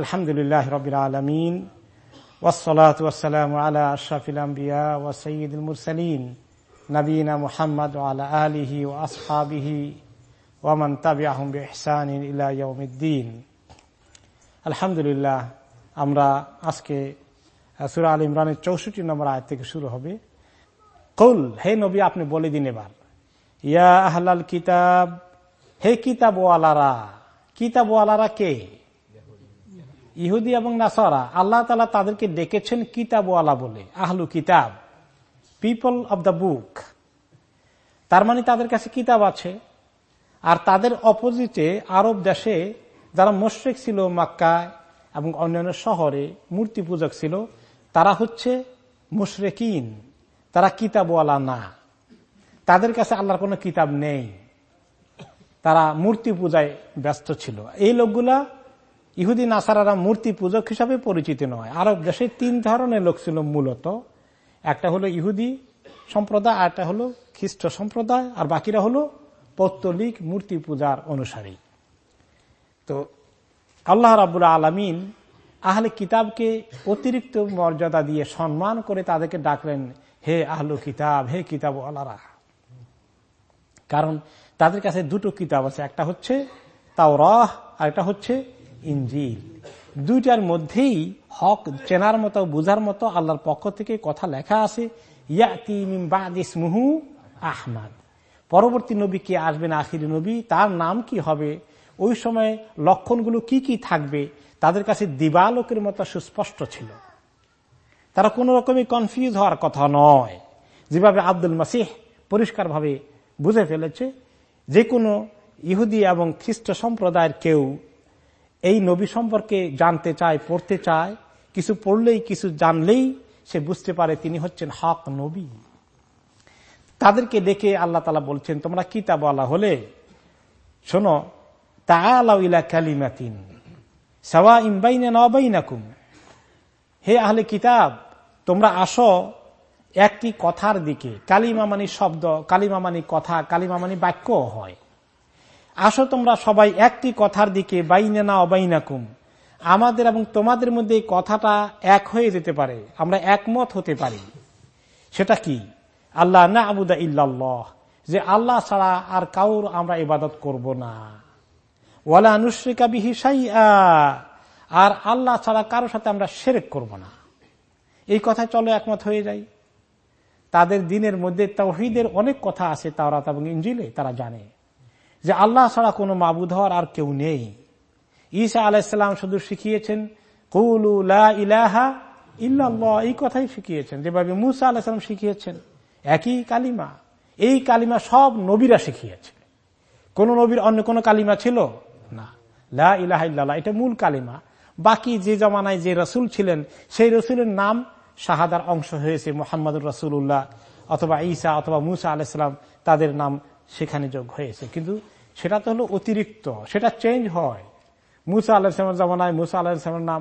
আলহামদুলিল্লাহ রবিল আলমিন ওসলাত ওসালাম আলা আশরাফিল আম্বিয়া ও সঈদুল মুরসালিন নবীনা মুহাম্মদ আলা আলিহি ও আসহাবিহি ওমান তাবিআহম বিহসান ইলা ইয়াউমিদ্দিন। আলহামদুলিল্লাহ, আমরা আজকে সুরা আল ইমরানের চৌষট্টি নম্বর আয় থেকে শুরু হবে। কৌল, হে নবী, আপনি বলে দিন এবার। ইয়া আহলাল কিতাব, হে কিতাবওয়ালারা কিতাবওয়ালারা কে? ইহুদি এবং নাসারা, আল্লাহ তালা তাদেরকে ডেকেছেন কিতাবওয়ালা বলে, আহলু কিতাব পিপল অব দ্য বুক তার মানে তাদের কাছে কিতাব আছে। আর তাদের অপোজিটে আরব দেশে যারা মোশ্রেক ছিল মাক্কায় এবং অন্যান্য শহরে মূর্তি পূজক ছিল, তারা হচ্ছে মুশরেকিন, তারা কিতাবওয়ালা না। তাদের কাছে আল্লাহর কোনো কিতাব নেই। তারা মূর্তি পূজায় ব্যস্ত ছিল। এই লোকগুলা ইহুদি নাসারারা মূর্তি পূজক হিসাবে পরিচিত নয়। আরব দেশে তিন ধরনের লোক ছিল মূলত। একটা হলো ইহুদি সম্প্রদায়, আর একটা হলো খ্রিস্ট সম্প্রদায়, আর বাকিরা হলো পৌত্তলিক মূর্তি পূজার অনুসারী। তো আল্লাহ রাবুল আলমিন আহলে কিতাবকে অতিরিক্ত মর্যাদা দিয়ে সম্মান করে তাদেরকে ডাকলেন, হে আহলু কিতাব, হে কিতাব আলারা কারণ তাদের কাছে দুটো কিতাব আছে। একটা হচ্ছে তাও রহ আর একটা হচ্ছে ইঞ্জিল। দুইটার মধ্যেই হক চেনার মতো, বুঝার মতো আল্লাহর পক্ষ থেকে কথা লেখা আছে আহমাদ। পরবর্তী নবী কে আসবেন আখির নবী, তার নাম কি হবে? ওই সময় লক্ষণগুলো কি কি থাকবে? তাদের কাছে দিবালোকের মতো সুস্পষ্ট ছিল। তারা কোন রকমই কনফিউজ হওয়ার কথা নয়। যেভাবে আব্দুল মাসিহ পরিষ্কারভাবে বুঝে ফেলেছে, যে কোনো ইহুদি এবং খ্রিস্ট সম্প্রদায়ের কেউ এই নবী সম্পর্কে জানতে চায়, পড়তে চায়, কিছু পড়লেই, কিছু জানলেই সে বুঝতে পারে তিনি হচ্ছেন হক নবী। তাদেরকে দেখে আল্লাহ তালা বলছেন, তোমরা কিতাব আলা হলে শোনো তালা কালিমাতিন সাওয়া ইমবাইনা নবাইনাকুম হে আহলে কিতাব, তোমরা আসো একটি কথার দিকে। কালিমা মানি শব্দ, কালিমা মানি কথা, কালিমা মানি বাক্য হয়। আসো তোমরা সবাই একটি কথার দিকে বাইনে না অবাইনাকুম আমাদের এবং তোমাদের মধ্যে কথাটা এক হয়ে যেতে পারে। আমরা একমত হতে পারি। সেটা কি? আল্লাহ না আবুদা ইল্লাল্লাহ। যে আল্লাহ ছাড়া আর কাউর আমরা ইবাদত করব না। ওয়ালা নুশ্রিকা বিহি আর আল্লাহ ছাড়া কারোর সাথে আমরা সেরেক করব না। এই কথা চলো একমত হয়ে যাই। তাদের দিনের মধ্যে তহিদের অনেক কথা আছে, তাওরাত এবং ইঞ্জিলে তারা জানে। যে আল্লাহ ছাড়া কোনো মাবুদ হওয়ার আর কেউ নেই। ঈসা আলাইসাল্লাম শুধু শিখিয়েছেন, কৌলু ইলাহা ইল্লাল্লাহ এই কথাই শিখিয়েছেন। যেভাবে মুসা আলাহিসাম শিখিয়েছেন, একই কালিমা। এই কালিমা সব নবীরা শিখিয়েছে। কোন নবীর অন্য কোন কালিমা ছিল? না। লা ইলাহা ইল্লাল্লাহ, এটা মূল কালিমা। বাকি যে জমানায় যে রসুল ছিলেন, সেই রসুলের নাম শাহাদার অংশ হয়েছে মোহাম্মদুর রসুল্লাহ অথবা ঈসা অথবা মুসা আলাইসালাম তাদের নাম সেখানে যোগ হয়েছে। কিন্তু সেটা তো হলো অতিরিক্ত, সেটা চেঞ্জ হয়। মুসা আলাহিসামের জামানায়, মুসা আলাহিসামের নাম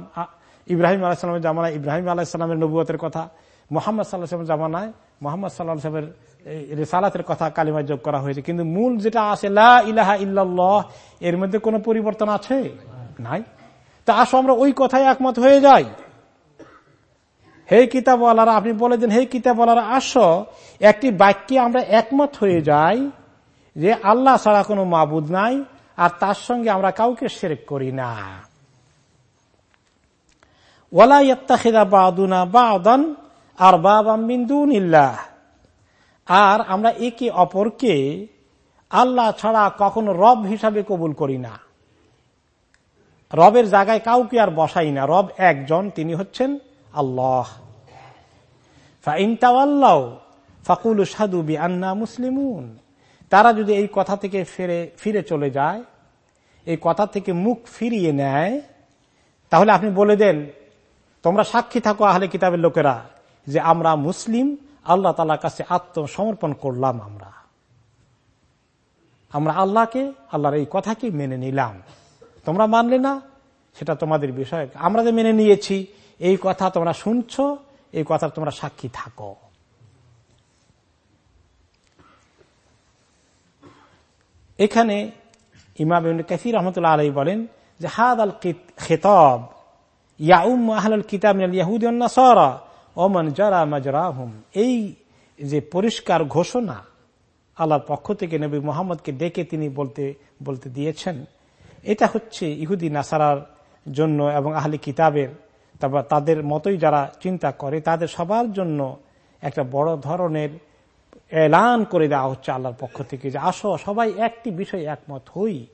ইব্রাহিম আলাহিসামের জামানায়, ইব্রাহিম আলাহিসামের নবুয়তের কথা, মোহাম্মদ সাল্লাহামের জামানায়, মোহাম্মদ সাল্লাহামের রেসালাতের কথা কালিমা যোগ করা হয়েছে। কিন্তু মূল যেটা আছে, লা ইলাহা ইল্লাল্লাহ, এর মধ্যে কোনো পরিবর্তন আছে? নাই। তা আসো, আমরা ওই কথায় একমত হয়ে যাই। হে কিতাবওয়ালারা, আপনি বলে দেন, হে কিতাবওয়ালারা, আসো, একটি বাক্যে আমরা একমত হয়ে যাই যে আল্লাহ ছাড়া কোনো মাবুদ নাই, আর তার সঙ্গে আমরা কাউকে সেরেক করি না। ওয়ালা ইত্তাখিদা বাদুনা বাদান আর বাবামিন্দুন ইল্লাহ আর আমরা একে অপরকে আল্লাহ ছাড়া কখনো রব হিসাবে কবুল করি না। রবের জায়গায় কাউকে আর বসাই না। রব একজন, তিনি হচ্ছেন আল্লাহ। ফাকুল সাদু বি আন্না মুসলিমুন। তারা যদি এই কথা থেকে ফিরে ফিরে চলে যায়, এই কথা থেকে মুখ ফিরিয়ে নেয়, তাহলে আপনি বলে দেন, তোমরা সাক্ষী থাকো আহলে কিতাবের লোকেরা যে আমরা মুসলিম, আল্লাহ তালার কাছে আত্মসমর্পণ করলাম আমরা। আমরা আল্লাহকে, আল্লাহর এই কথাকে মেনে নিলাম। তোমরা মানলে না? সেটা তোমাদের বিষয়। আমরা যে মেনে নিয়েছি, এই কথা তোমরা শুনছ, এই কথা তোমরা সাক্ষী থাকো। এখানে ইমাম কাসির রহমতুল্লাহ আলাই বলেন যে হাদ আল খেতব ইয়াউম আহলুল কিতাব ইয়াহুদিনা ওমন যারা মাজরাহুম। এই যে পরিষ্কার ঘোষণা আল্লাহর পক্ষ থেকে নবী মোহাম্মদকে ডেকে তিনি বলতে বলতে দিয়েছেন, এটা হচ্ছে ইহুদি নাসারার জন্য এবং আহলি কিতাবের, তারপর তাদের মতোই যারা চিন্তা করে, তাদের সবার জন্য একটা বড় ধরনের এলান করে দেওয়া হচ্ছে আল্লাহর পক্ষ থেকে যে আসো, সবাই একটি বিষয় একমত হই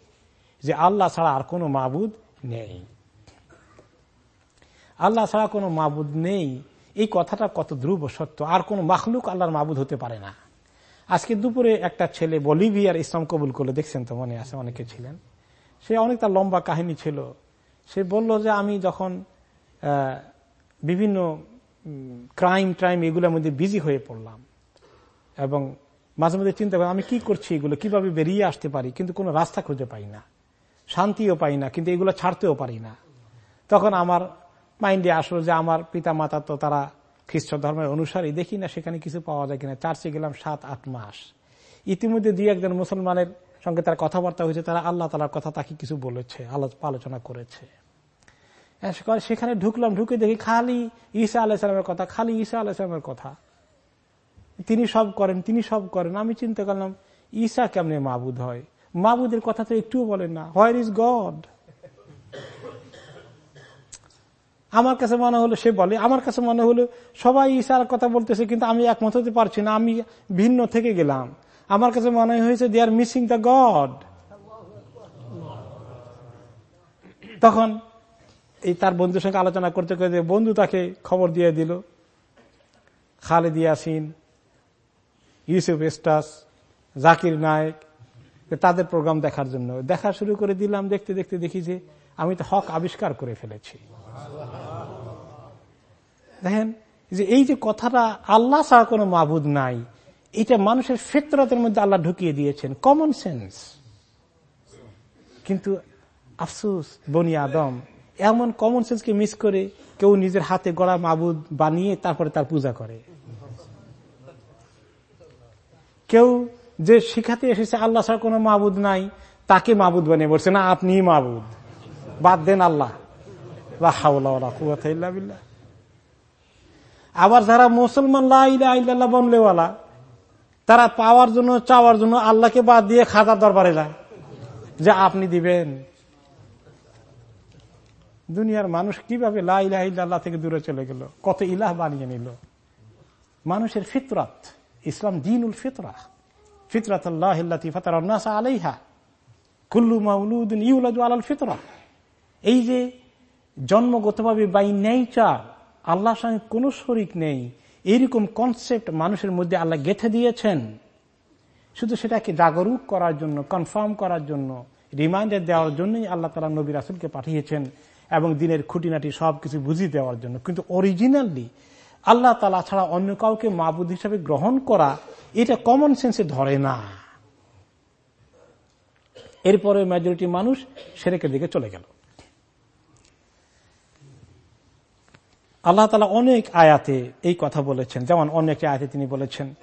যে আল্লাহ ছাড়া আর কোনো মাবুদ নেই। আল্লাহ ছাড়া কোনো মাবুদ নেই। এই কথাটা কত ধ্রুব সত্য। আর কোন মাখলুক আল্লাহর মাবুদ হতে পারে না। আজকে দুপুরে একটা ছেলে বলিভিয়ার ইসলাম কবুল করলে। দেখছেন তো, মনে আছে, অনেকে ছিলেন। সে অনেক তার লম্বা কাহিনী ছিল। সে বলল যে আমি যখন বিভিন্ন ক্রাইম, ট্রাইম এগুলোর মধ্যে বিজি হয়ে পড়লাম এবং মাঝে মধ্যে চিন্তা করি আমি কি করছি এগুলো? কীভাবে বেরিয়ে আসতে পারি? কিন্তু কোনো রাস্তা খুঁজে পাই না। শান্তিও পাই না, কিন্তু এগুলো ছাড়তেও পারি না। তখন আমার মাইন্ডে আসলো যে আমার পিতা মাতা তো তারা খ্রিস্ট ধর্মের অনুসারী, দেখি না সেখানে কিছু পাওয়া যায় কিনা। চার্চে গেলাম সাত, আট মাস। ইতিমধ্যে দুই একজন মুসলমানের সঙ্গে তার কথাবার্তা হয়েছে, তারা আল্লাহ তালার কথা তাকে কিছু বলেছে আলোচনা করেছে। সেখানে ঢুকলাম, ঢুকে দেখি খালি ঈসা আলাহিসামের কথা, খালি ঈসা আলাহিসামের কথা। তিনি সব করেন, তিনি সব করেন। আমি চিন্তা করলাম ঈশা কেমনে মাবুদ হয়? মাবুদের কথা তো একটুও বলেন না। হোয়ার ইজ গড আমার কাছে মনে হলো, সে বলে, আমার কাছে মনে হলো, সবাই ঈশার কথা বলতেছে, কিন্তু আমি একমত হতে পারছি না, আমি ভিন্ন থেকে গেলাম। আমার কাছে মনে হয়েছে they are missing the God তখন এই তার বন্ধুর সঙ্গে আলোচনা করতে করতে বন্ধু তাকে খবর দিয়ে দিল, খালেদ ইয়াসিন ইউসুফ এস্টাস জাকির নায়ক তাদের প্রোগ্রাম দেখার জন্য। দেখা শুরু করে দিলাম, দেখতে দেখতে দেখি যে আমি তো হক আবিষ্কার করে ফেলেছি। দেখেন, যে এই যে কথাটা আল্লাহ ছাড়া কোনো মাবুদ নাই, এটা মানুষের ফেতরতের মধ্যে আল্লাহ ঢুকিয়ে দিয়েছেন। কমন সেন্স কিন্তু আফসুস, বনি আদম, এমন কমন সেন্সকে মিস করে কেউ নিজের হাতে গড়া মাবুদ বানিয়ে তারপরে তার পূজা করে। কেউ যে শিখাতে এসেছে আল্লাহ ছাড়া কোনো মাবুদ নাই, তাকে মাবুদ বানিয়ে বলছে, না আপনি মাবুদ। বাদ দেন আল্লাহ। আবার যারা মুসলমান বনলেওয়ালা, তারা পাওয়ার জন্য, চাওয়ার জন্য আল্লাহকে বাদ দিয়ে খাজার দরবারে যে আপনি দিবেন। দুনিয়ার মানুষ কীভাবে লাইল্লাহ থেকে দূরে চলে গেল? কত ইলাহ বানিয়ে নিল? মানুষের ফিতরাত। ইসলাম দিনুল ফিতরা। ফিতরাত আল্লাহ আলাইহা। কুল্লু মাউলুদ্দিন ইউলাদু আলাল ফিতরা। এই যে জন্মগতভাবে বাই নেচার আল্লাহর সঙ্গে কোনো শরিক নেই এইরকম কনসেপ্ট মানুষের মধ্যে আল্লাহ গেথে দিয়েছেন। শুধু সেটাকে জাগরুক করার জন্য কনফার্ম করার জন্য রিমাইন্ডার দেওয়ার জন্যই আল্লাহ তালা নবী রাসুলকে পাঠিয়েছেন এবং দিনের খুঁটিনাটি সবকিছু বুঝিয়ে দেওয়ার জন্য। কিন্তু অরিজিনালি আল্লাহ তালা ছাড়া অন্য কাউকে মাবুদ হিসাবে গ্রহণ করা, এটা কমন সেন্সে ধরে না। এরপরে মেজরিটি মানুষ সেরেকের দিকে চলে গেল। আল্লাহ তালা অনেক আয়াতে এই কথা বলেছেন। যেমন অনেক আয়াতে তিনি বলেছেন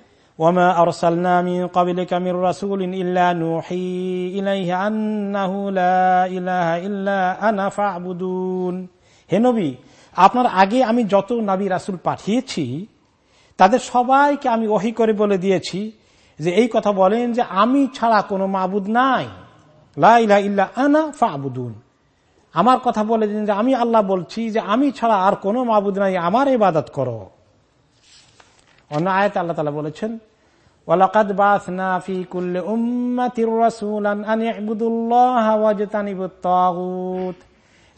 হে নবী আপনার আগে আমি যত নাবি রাসুল পাঠিয়েছি, তাদের সবাইকে আমি ওহি করে বলে দিয়েছি যে এই কথা বলেন যে আমি ছাড়া কোনো মাবুদ নাই। লাইলা ইল্লা আনা ফাবুদুন। আমার কথা বলে দিন যে আমি আল্লাহ বলছি যে আমি ছাড়া আর কোনো মাবুদ নাই, আমার ইবাদত করো। অন্য আয়ত আল্লাহ তালা বলেছেন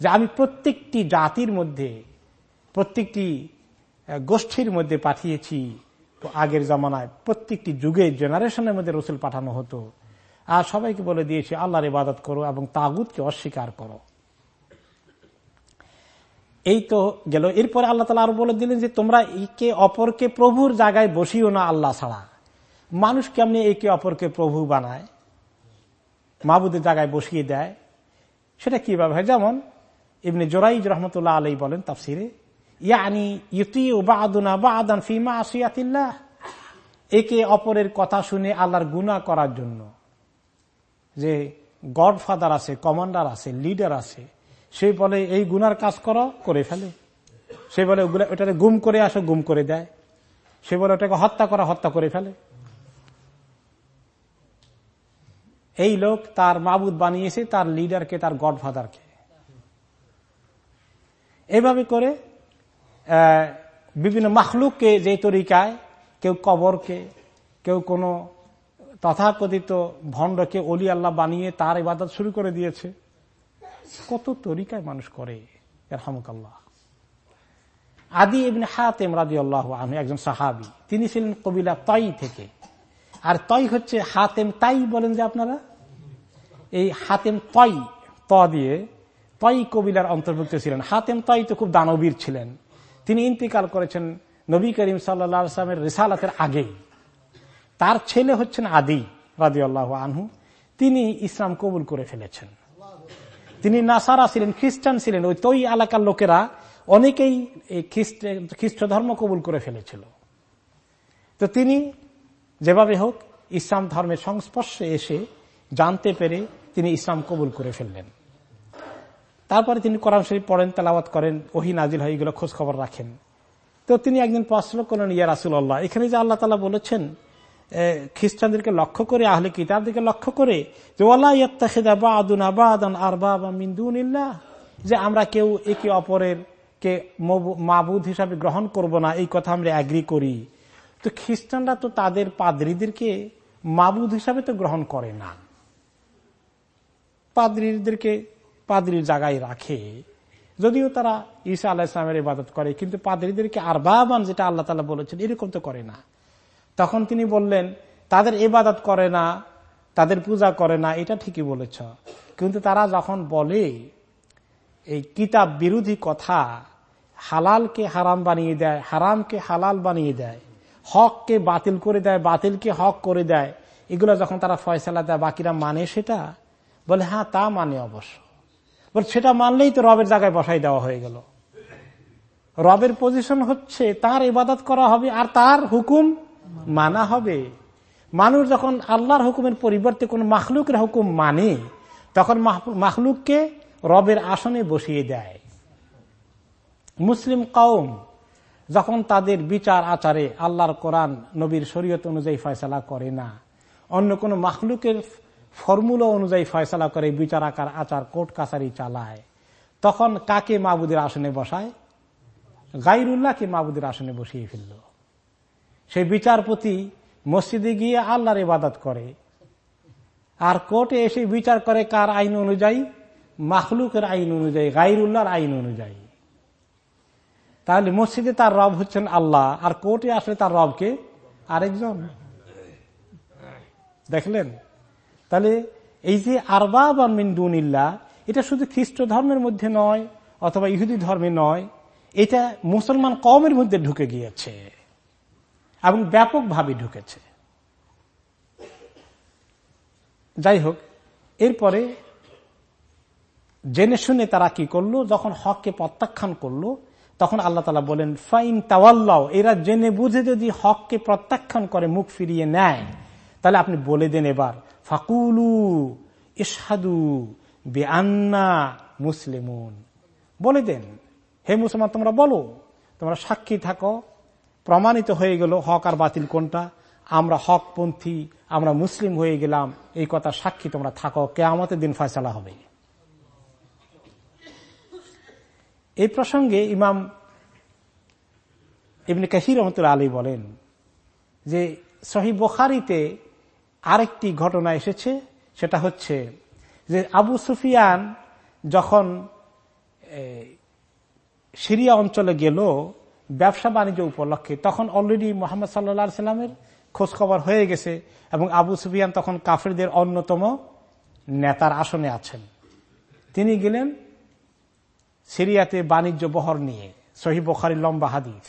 যে আমি প্রত্যেকটি জাতির মধ্যে, প্রত্যেকটি গোষ্ঠীর মধ্যে পাঠিয়েছি। আগের জমানায় প্রত্যেকটি যুগে জেনারেশনের মধ্যে রসুল পাঠানো হতো। আর সবাইকে বলে দিয়েছি, আল্লাহর ইবাদত করো এবং তাগুদকে অস্বীকার করো। এই তো গেল। এরপরে আল্লাহ তালা আরও বলে দিলেন যে, তোমরা একে অপরকে প্রভুর জায়গায় বসিও না আল্লাহ ছাড়া। মানুষ কেমনি একে অপরকে প্রভু বানায়? মাহবুদের জায়গায় বসিয়ে দেয়। সেটা কীভাবে যেমন এমনি জোরাইজ রহমতুল্লাহ আলাই বলেন তাফসিরে, ইয়ানি ইউতি বাদুনা বা আদান ফিমা আসিয়াতিল্লাহ একে অপরের কথা শুনে আল্লাহর গুণা করার জন্য যে গডফাদার আছে, কমান্ডার আছে, লিডার আছে, সে বলে, এই গুনার কাজ করো, করে ফেলে। সে বলে ওটাকে গুম করে আসো, গুম করে দেয়। সে বলে, ওটাকে হত্যা করা, হত্যা করে ফেলে। এই লোক তার মাবুদ বানিয়েছে, তার লিডারকে, তার গডফাদারকে। এভাবে করে বিভিন্ন মাখলুককে যে তরিকায় কেউ কবরকে, কেউ কোনো তথাকথিত ভণ্ডকে অলি আল্লাহ বানিয়ে তার ইবাদত শুরু করে দিয়েছে। কত তরিকায় মানুষ করে রহমকাল্লাহ আদি এমনি হাতেম রাজি আল্লাহ আমি একজন সাহাবি, তিনি ছিলেন কবিলা তাই থেকে। আর তই হচ্ছে হাতেম তাই বলেন যে আপনারা? এই হাতেম তই ত দিয়ে তই কবিলার অন্তর্ভুক্ত ছিলেন। হাতেম তই তো খুব দানবীর ছিলেন। তিনি ইন্তিকাল করেছেন নবী করিম সাল্লামের রিসালাতের আগে তার ছেলে হচ্ছেন আদি রাজি আল্লাহ আনহু। তিনি ইসলাম কবুল করে ফেলেছেন। তিনি নাসারা ছিলেন, খ্রিস্টান ছিলেন। ওই তৈ এলাকার লোকেরা অনেকেই খ্রিস্ট ধর্ম কবুল করে ফেলেছিল। তো তিনি যেভাবে হোক ইসলাম ধর্মের সংস্পর্শে এসে জানতে পেরে তিনি ইসলাম কবুল করে ফেললেন। তারপরে তিনি কোরআন শরীফ পড়েন, তেলাওয়াত করেন, ওহি নাজিল হয়, এগুলো খোঁজ খবর রাখেন। তো তিনি একদিন প্রশ্ন করলেন, ইয়া রাসুল আল্লাহ এখানে যে আল্লাহ তালা বলেছেন খ্রিস্টানদেরকে লক্ষ্য করে, আহলে কিতাবদেরকে লক্ষ্য করে, যে যে আমরা কেউ একে অপরের কে মাবুদ হিসাবে গ্রহণ করব না, এই কথা আমরা অ্যাগ্রি করি। তো খ্রিস্টানরা তো তাদের পাদ্রীদেরকে মাবুদ হিসাবে তো গ্রহণ করে না। পাদ্রীদেরকে পাদ্রির জায়গায় রাখে, যদিও তারা ঈসা আল্লাহ ইসলামের ইবাদত করে, কিন্তু পাদ্রীদেরকে আর বাবান যেটা আল্লাহ তালা বলেছেন, এরকম তো করে না। তখন তিনি বললেন, তাদের ইবাদত করে না, তাদের পূজা করে না, এটা ঠিকই বলেছ। কিন্তু তারা যখন বলে, এই কিতাব বিরোধী কথা, হালালকে হারাম বানিয়ে দেয়, হারামকে হালাল বানিয়ে দেয়, হককে বাতিল করে দেয়, বাতিলকে হক করে দেয়, এগুলো যখন তারা ফয়সলা দেয়, বাকিরা মানে সেটা? বলে হ্যাঁ তা মানে অবশ্য। সেটা মানলেই তো রবের জায়গায় বসাই দেওয়া হয়ে গেল। রবের পজিশন হচ্ছে তার ইবাদত করা হবে আর তার হুকুম মানা হবে। মানুষ যখন আল্লাহর হুকুমের পরিবর্তে কোন মাখলুকের হুকুম মানে তখন মাখলুককে রবের আসনে বসিয়ে দেয়। মুসলিম কৌম যখন তাদের বিচার আচারে আল্লাহর কোরআন নবীর শরীয়ত অনুযায়ী ফয়সলা করে না, অন্য কোন মাখলুকের ফর্মুলা অনুযায়ী ফয়সলা করে বিচার আকার, আচার, কোর্ট কাছারি চালায়। তখন কাকে মাবুদের আসনে বসায়? গাইরুল্লাহকে মাবুদের আসনে বসিয়ে ফেলল। সেই বিচারপতি মসজিদে গিয়ে আল্লাহর ইবাদত করে। আর কোর্টে এসে বিচার করে কার আইন অনুযায়ী? মাখলুকের আইন অনুযায়ী, গাইরুল্লাহর আইন অনুযায়ী। তাহলে মসজিদে তার রব হচ্ছেন আল্লাহ, আর কোর্টে আসলে তার রবকে আরেকজন। দেখলেন? তাহলে এই যে আরবা বা এটা শুধু খ্রিস্ট ধর্মের মধ্যে নয়, অথবা ইহুদি ধর্মে নয়, এটা মুসলমান কমের মধ্যে ঢুকে গিয়েছে এবং ব্যাপকভাবে ঢুকেছে। যাই হোক, এরপরে জেনে শুনে তারা কি করল? যখন হককে প্রত্যাখ্যান করল, তখন আল্লাহ তালা বলেন, ফাইন তাওয়াল্লাও এরা জেনে বুঝে যদি হককে প্রত্যাখ্যান করে, মুখ ফিরিয়ে নেয়, তাহলে আপনি বলে দেন এবার ফাকুলু ইসাদু বেআন্না মুসলিমুন। বলে দেন, হে মুসলমান, তোমরা বলো, তোমরা সাক্ষী থাকো, প্রমাণিত হয়ে গেল হক আর বাতিল কোনটা? আমরা হকপন্থী, আমরা মুসলিম হয়ে গেলাম, এই কথা সাক্ষী তোমরা থাকো কে আমাদের দিন ফয়সলা হবে। এই প্রসঙ্গে ইমাম ইবনে কাহির রহমতুল আলী বলেন যে সহি বখারিতে আরেকটি ঘটনা এসেছে, সেটা হচ্ছে যে আবু সুফিয়ান যখন সিরিয়া অঞ্চলে গেল ব্যবসা বাণিজ্য উপলক্ষে, তখন অলরেডি মোহাম্মদ সাল্লা সাল্লামের খোঁজখবর হয়ে গেছে এবং আবু সুফিয়ান তখন কাফেরদের অন্যতম নেতার আসনে আছেন। তিনি গেলেন সিরিয়াতে বাণিজ্য বহর নিয়ে, সহি বখারি লম্বা হাদিস।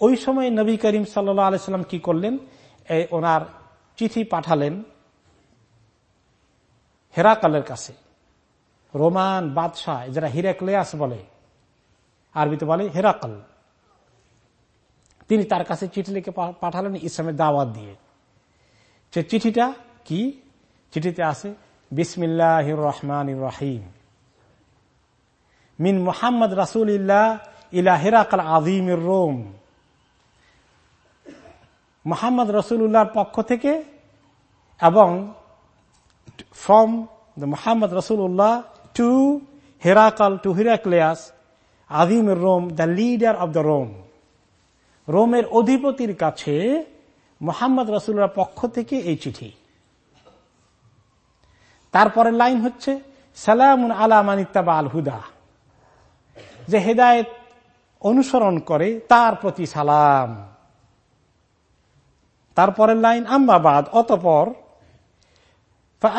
ওই সময় নবী করিম সাল্লা আলাইসাল্লাম কি করলেন? ওনার চিঠি পাঠালেন হেরাকালের কাছে। রোমান বাদশাহ যারা হিরাকলেয়াস বলে, আরবিতে বলে হেরাকাল। তিনি তার কাছে চিঠি লিখে পাঠালেন ইসলামের দাওয়াত দিয়ে। সে চিঠিটা কি? চিঠিতে আছে বিসমিল্লাহ রহমান রাহিম। মিন মোহাম্মদ রাসুল ইল্লাহ ইলা হেরাকাল আজিমের রোম। মোহাম্মদ রসুল্লাহর পক্ষ থেকে এবং from the Muhammad Rasulullah to হেরাকাল to Heraclius আজিমের Rome the leader of the Rome রোমের অধিপতির কাছে মোহাম্মদ রসুল্লার পক্ষ থেকে এই চিঠি। তারপরের লাইন হচ্ছে, সালামুন আলা মানিত্তাবা আল হুদা। যে হেদায়ত অনুসরণ করে তার প্রতি সালাম। তারপরের লাইন আম্মাবাদ অতপর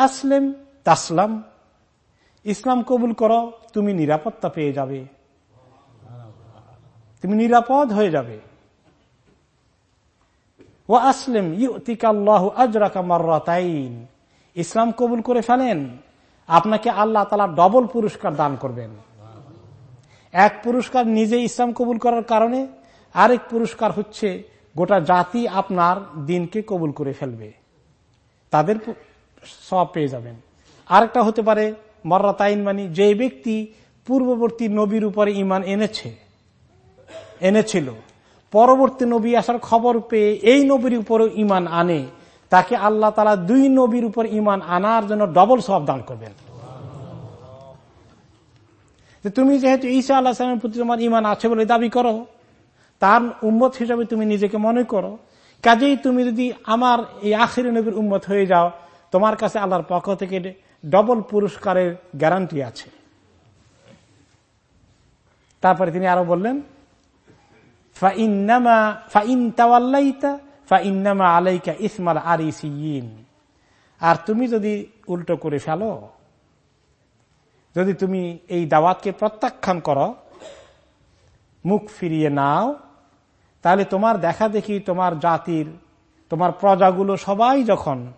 আসলেম তাসলাম ইসলাম কবুল করো, তুমি নিরাপত্তা পেয়ে যাবে। তুমি নিরাপদ হয়ে যাবে। ও আসলেম ইউতিকাল্লাহ আজরাকা মার্রাতাইন ইসলাম কবুল করে ফেলেন, আপনাকে আল্লাহ তালা ডবল পুরস্কার দান করবেন। এক পুরস্কার নিজে ইসলাম কবুল করার কারণে, আরেক পুরস্কার হচ্ছে গোটা জাতি আপনার দিনকে কবুল করে ফেলবে। তাদের সব পেয়ে যাবেন। আরেকটা হতে পারে, মর্রাতাইন মানি যে ব্যক্তি পূর্ববর্তী নবীর উপরে ইমান এনেছে, এনেছিল, পরবর্তী নবী আসার খবর পেয়ে এই নবীর উপরে ইমান আনে, তাকে আল্লাহ তালা দুই নবীর উপর ইমান আনার জন্য ডবল সব দান করবেন। তুমি যেহেতু ঈসা আল্লাহ সালামের প্রতি তোমার ইমান আছে বলে দাবি করো তার উম্মত হিসাবে তুমি নিজেকে মনে করো। কাজেই তুমি যদি আমার এই আখির নবীর উম্মত হয়ে যাও, তোমার কাছে আল্লাহর পক্ষ থেকে ডবল পুরস্কারের গ্যারান্টি আছে। তারপরে তিনি আরও বললেন আলাইকা ইসমাল আর তুমি যদি উল্টো করে ফেলো, যদি তুমি এই দাওয়াতকে প্রত্যাখ্যান করো, মুখ ফিরিয়ে নাও তাহলে তোমার দেখা দেখি তোমার জাতির, তোমার প্রজাগুলো সবাই যখন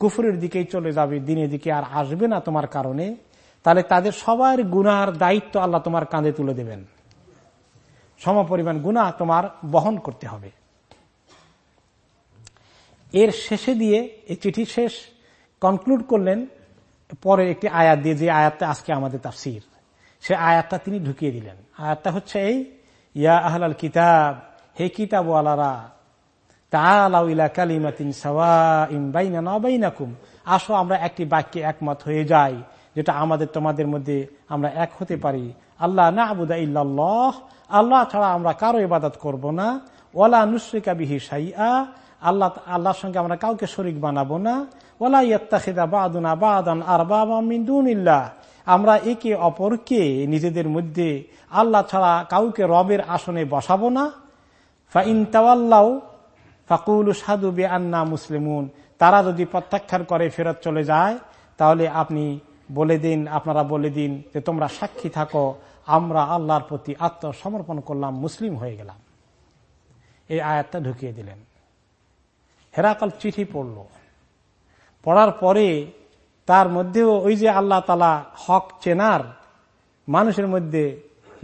কুফুরের দিকেই চলে যাবে, দিনের দিকে আর আসবে না তোমার কারণে, তাহলে তাদের সবার গুনার দায়িত্ব আল্লাহ তোমার কাঁধে তুলে দেবেন। সম পরিমাণ গুণা তোমার বহন করতে হবে। এর শেষে দিয়ে এই চিঠি শেষ কনক্লুড করলেন, পরে একটি আয়াত দিয়ে যে আয়াতটা আজকে আমাদের তাফসির, সে আয়াতটা তিনি ঢুকিয়ে দিলেন। আয়াতটা হচ্ছে এই ইয়া আহলাল কিতাব, হে কিতাব আসো, আমরা একটি বাক্যে একমত হয়ে যাই, যেটা আমাদের, তোমাদের মধ্যে আমরা এক হতে পারি। আল্লাহ না আবুদা ইল্লাল্লাহ আল্লাহ ছাড়া আমরা কারও ইবাদত করব না। ওলা নুসরিকা বিহি সাইয়া আল্লাহ, আল্লাহর সঙ্গে আমরা কাউকে শরিক বানাবো না। ওলা ইয়ত্তাখিদা বাদুনা বাদান আর বাবা মিন্দুনিল্লাহ আমরা একে অপরকে নিজেদের মধ্যে আল্লাহ ছাড়া কাউকে রবের আসনে বসাবো না। ফা ফাকুল সাধু বে আন্না মুসলিমুন। তারা যদি প্রত্যাখ্যান করে ফেরত চলে যায়, তাহলে আপনি বলে দিন, আপনারা বলে দিন যে তোমরা সাক্ষী থাকো, আমরা আল্লাহর প্রতি আত্মসমর্পণ করলাম, মুসলিম হয়ে গেলাম। এই আয়াতটা ঢুকিয়ে দিলেন। হেরাকাল চিঠি পড়ল। পড়ার পরে তার মধ্যেও ওই যে আল্লাহ তালা হক চেনার মানুষের মধ্যে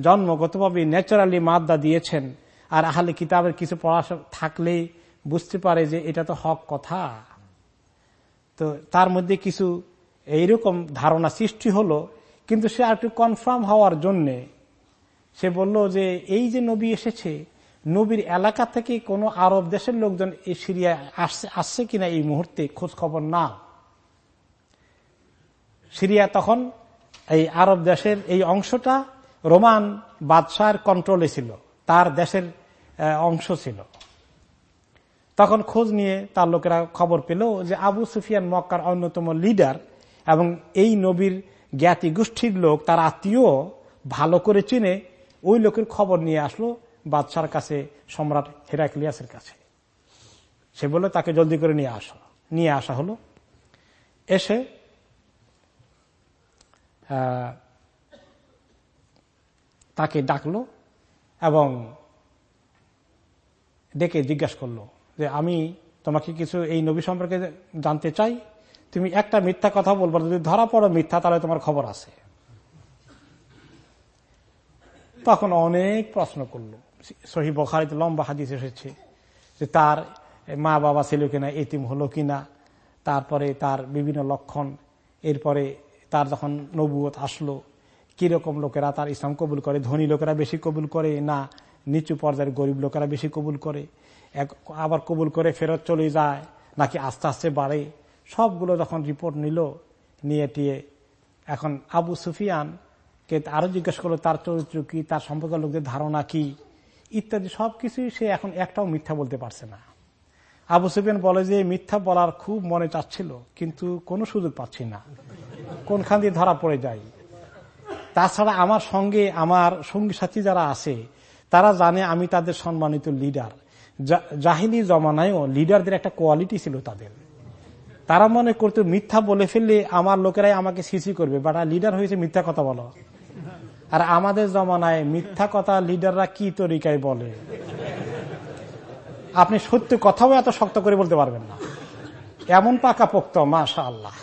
জন্মগতভাবে ন্যাচারালি মাদ্দা দিয়েছেন। আর আহলে কিতাবের কিছু পড়া থাকলেই বুঝতে পারে যে এটা তো হক কথা। তো তার মধ্যে কিছু এইরকম ধারণা সৃষ্টি হলো, কিন্তু সে আর একটু কনফার্ম হওয়ার জন্যে সে বলল যে এই যে নবী এসেছে, নবীর এলাকা থেকে কোনো আরব দেশের লোকজন এই সিরিয়ায় আসছে আসছে কিনা এই মুহূর্তে খোঁজ খবর না। সিরিয়া তখন এই আরব দেশের এই অংশটা রোমান বাদশার কন্ট্রোলে ছিল। তার দেশের অংশ ছিল। তখন খোঁজ নিয়ে তার লোকেরা খবর পেল যে আবু সুফিয়ান মক্কার অন্যতম লিডার এবং এই নবীর জ্ঞাতি গোষ্ঠীর লোক, তার আত্মীয় ভালো করে চিনে ওই লোকের খবর নিয়ে আসলো বাদশার কাছে সম্রাট হেরাক্লিয়াসের কাছে। সে বলে তাকে জলদি করে নিয়ে আসো। নিয়ে আসা হলো। এসে তাকে ডাকলো এবং ডেকে জিজ্ঞাসা করল যে, আমি তোমাকে কিছু এই নবী সম্পর্কে জানতে চাই। তুমি একটা মিথ্যা কথা বলব, যদি ধরা পড়ো মিথ্যা, তাহলে তোমার খবর আছে। তখন অনেক প্রশ্ন করল। সহি বখারিতে লম্বা হাদিস এসেছে যে, তার মা বাবা ছিল কিনা, এতিম হলো কিনা, তারপরে তার বিভিন্ন লক্ষণ, এরপরে তার যখন নবুয়ত আসলো, কীরকম লোকেরা তার ইসলাম কবুল করে? ধনী লোকেরা বেশি কবুল করে না নিচু পর্যায়ের গরিব লোকেরা বেশি কবুল করে? আবার কবুল করে ফেরত চলে যায় নাকি আস্তে আস্তে বাড়ে? সবগুলো যখন রিপোর্ট নিল, নিয়ে টিয়ে, এখন আবু সুফিয়ান কে আরও জিজ্ঞেস করল, তার চরিত্র কি? তার সম্পর্কে লোকদের ধারণা কি? ইত্যাদি সবকিছুই সে এখন একটাও মিথ্যা বলতে পারছে না। আবু সুফিয়ান বলে যে, মিথ্যা বলার খুব মনে চাচ্ছিল, কিন্তু কোনো সুযোগ পাচ্ছি না। কোনখান দিয়ে ধরা পড়ে যায়। তাছাড়া আমার সঙ্গে আমার সঙ্গী সাথী যারা আছে, তারা জানে আমি তাদের সম্মানিত লিডার জাহিনী জমানায়ও লিডারদের একটা কোয়ালিটি ছিল তাদের। তারা মনে করতো, মিথ্যা বলে ফেললে আমার লোকেরাই আমাকে সিসি করবে বাট লিডার হয়েছে মিথ্যা কথা বলো। আর আমাদের জমানায় মিথ্যা কথা লিডাররা কি তরিকায় বলে? আপনি সত্য কথাও এত শক্ত করে বলতে পারবেন না। এমন পাকা পোক্ত মাশা আল্লাহ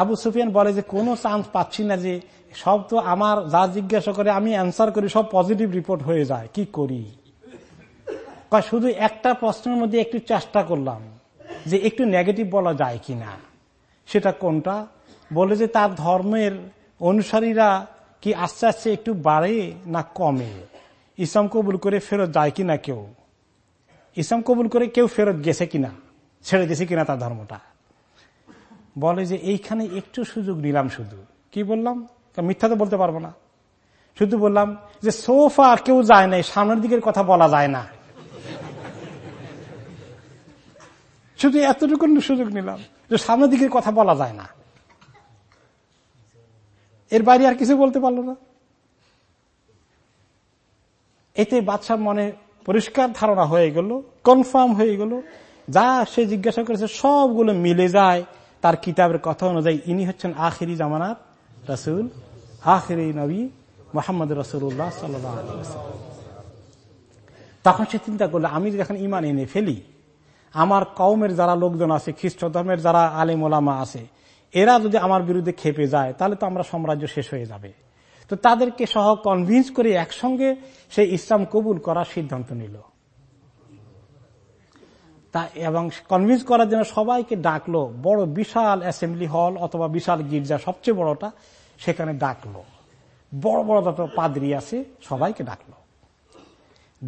আবু সুফিয়ান বলে যে, কোনো চান্স পাচ্ছি না যে, সব তো আমার যা জিজ্ঞাসা করে আমি অ্যান্সার করি, সব পজিটিভ রিপোর্ট হয়ে যায়। কি করি? শুধু একটা প্রশ্নের মধ্যে একটু চেষ্টা করলাম যে, একটু নেগেটিভ বলা যায় কি না সেটা কোনটা? বলে যে, তার ধর্মের অনুসারীরা কি আস্তে আস্তে একটু বাড়ে না কমে? ইসলাম কবুল করে ফেরত যায় কিনা কেউ? ইসলাম কবুল করে কেউ ফেরত গেছে কিনা? ছেড়ে দিয়েছে কিনা তার ধর্মটা? বলে যে এইখানে একটু সুযোগ নিলাম শুধু। কি বললাম? মিথ্যা তো বলতে পারব না। শুধু বললাম যে সোফা কেউ যায় নাই, সামনের দিকের কথা বলা যায় না। শুধু এতটুকু সুযোগ নিলাম যে সামনের দিকের কথা বলা যায় না। এর বাইরে আর কিছু বলতে পারল না। এতে বাদশার মনে পরিষ্কার ধারণা হয়ে গেল কনফার্ম হয়ে গেল। যা সে জিজ্ঞাসা করেছে সবগুলো মিলে যায়। তার কিতাবের কথা অনুযায়ী ইনি হচ্ছেন আখিরি জামানাত রসুল, আখিরি নবী মোহাম্মদ রসুল্লাহ সাল্লাহ তখন সে চিন্তা করল, আমি যখন ইমান এনে ফেলি, আমার কৌমের যারা লোকজন আছে খ্রিস্ট ধর্মের যারা আলিম ওলামা আছে, এরা যদি আমার বিরুদ্ধে খেপে যায়, তাহলে তো আমরা সাম্রাজ্য শেষ হয়ে যাবে। তো তাদেরকে সহ কনভিন্স করে একসঙ্গে সেই ইসলাম কবুল করার সিদ্ধান্ত নিল। তা এবং কনভিন্স করার জন্য সবাইকে ডাকলো। বড় বিশাল অ্যাসেম্বলি হল অথবা বিশাল গির্জা, সবচেয়ে বড়টা সেখানে ডাকলো। বড় বড় যত পাদ্রি আছে, সবাইকে ডাকলো।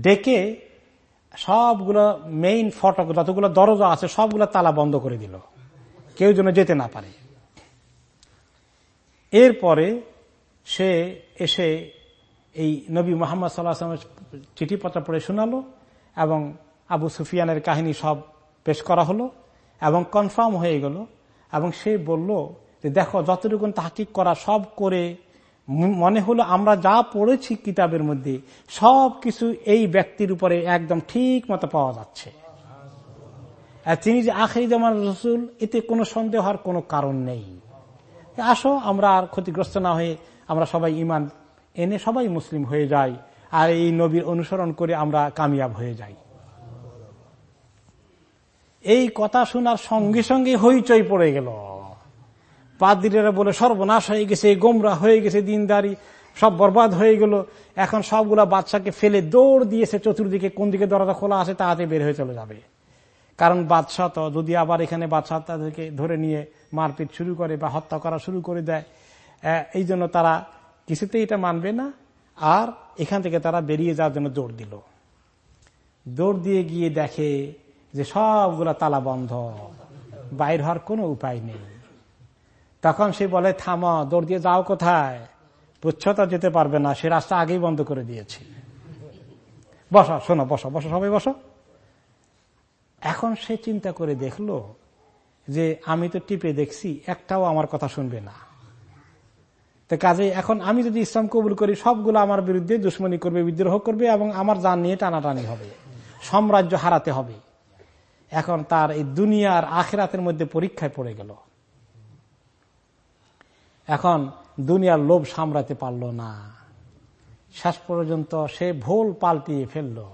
ডেকে সবগুলো মেইন ফটক যতগুলো দরজা আছে, সবগুলো তালা বন্ধ করে দিল। কেউ যেন যেতে না পারে। এরপরে সে এসে এই নবী মোহাম্মদ সাল্লাহামের চিঠিপত্র পড়ে শোনালো এবং আবু সুফিয়ানের কাহিনী সব পেশ করা হলো এবং কনফার্ম হয়ে গেল এবং সে বলল যে দেখো, যতটুকুন তাহকিক করা সব করে মনে হলো আমরা যা পড়েছি কিতাবের মধ্যে সব কিছু এই ব্যক্তির উপরে একদম ঠিক মতো পাওয়া যাচ্ছে। আর তিনি যে আখেরি জামান রসুল, এতে কোনো সন্দেহ হওয়ার কোনো কারণ নেই। আসো, আমরা আর ক্ষতিগ্রস্ত না হয়ে আমরা সবাই ইমান এনে সবাই মুসলিম হয়ে যাই আর এই নবীর অনুসরণ করে আমরা কামিয়াব হয়ে যাই। এই কথা শোনার সঙ্গে সঙ্গে হইচই পড়ে গেল। পাদ্রীরা বলে, সর্বনাশ হয়ে গেছে গোমরা হয়ে গেছে, দিনদারি, সব বরবাদ হয়ে গেল। এখন সবগুলা বাচ্চাকে ফেলে দৌড় দিয়েছে, চতুর্দিকে কোন দিকে দরজা খোলা আছে তাতে বের হয়ে চলে যাবে। কারণ বাদশাহ তো, যদি আবার এখানে বাদশাহ তাদেরকে ধরে নিয়ে মারপিট শুরু করে বা হত্যা করা শুরু করে দেয় এই জন্য তারা কিছুতেই এটা মানবে না। আর এখান থেকে তারা বেরিয়ে যাওয়ার জন্য দৌড় দিল। দৌড় দিয়ে গিয়ে দেখে যে সবগুলা তালা বন্ধ। বাইর হওয়ার কোনো উপায় নেই। তখন সে বলে, থাম, দৌড় দিয়ে যাও কোথায়? পুচ্ছতা যেতে পারবে না, সে রাস্তা আগেই বন্ধ করে দিয়েছে। বসো, শোনো, বসো বসো, সবাই বসো। এখন সে চিন্তা করে দেখল যে, আমি তো টিপে দেখছি, একটাও আমার কথা শুনবে না। তো কাজে এখন আমি যদি ইসলাম কবুল করি, সবগুলো আমার বিরুদ্ধে দুশ্মনী করবে, বিদ্রোহ করবে এবং আমার যান নিয়ে টানাটানি হবে। সাম্রাজ্য হারাতে হবে। এখন তার এই দুনিয়ার আখেরাতের মধ্যে পরীক্ষায় পড়ে গেল। এখন দুনিয়ার লোভ সামলাতে পারল না। শেষ পর্যন্ত সে ভুল পাল্টিয়ে ফেলল।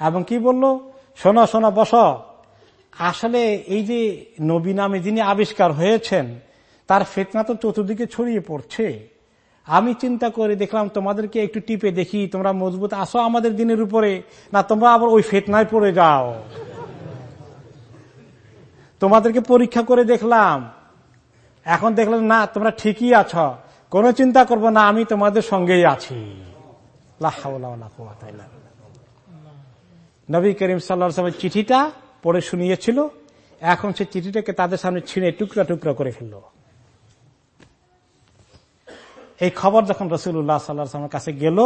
এবং কি বলল? শোনো শোনো, বস। আসলে এই যে নবী নামে যিনি আবিষ্কার হয়েছেন, তার ফেতনা তো চতুর্দিকে ছড়িয়ে পড়ছে। আমি চিন্তা করে দেখলাম তোমাদেরকে একটু টিপে দেখি, তোমরা মজবুত আসো আমাদের দিনের উপরে, না তোমরা আবার ওই ফেতনায় পড়ে যাও? তোমাদেরকে পরীক্ষা করে দেখলাম। এখন দেখলাম, না, তোমরা ঠিকই আছ। কোনো চিন্তা করব না, আমি তোমাদের সঙ্গেই আছি। নবী করিম সাল্লা চিঠিটা পড়ে শুনিয়েছিল। এখন সে চিঠিটাকে তাদের সামনে ছিঁড়ে টুকরা টুকরা করে ফেলল। এই খবর যখন রসুল্লাহ সাল্লাহ কাছে গেল,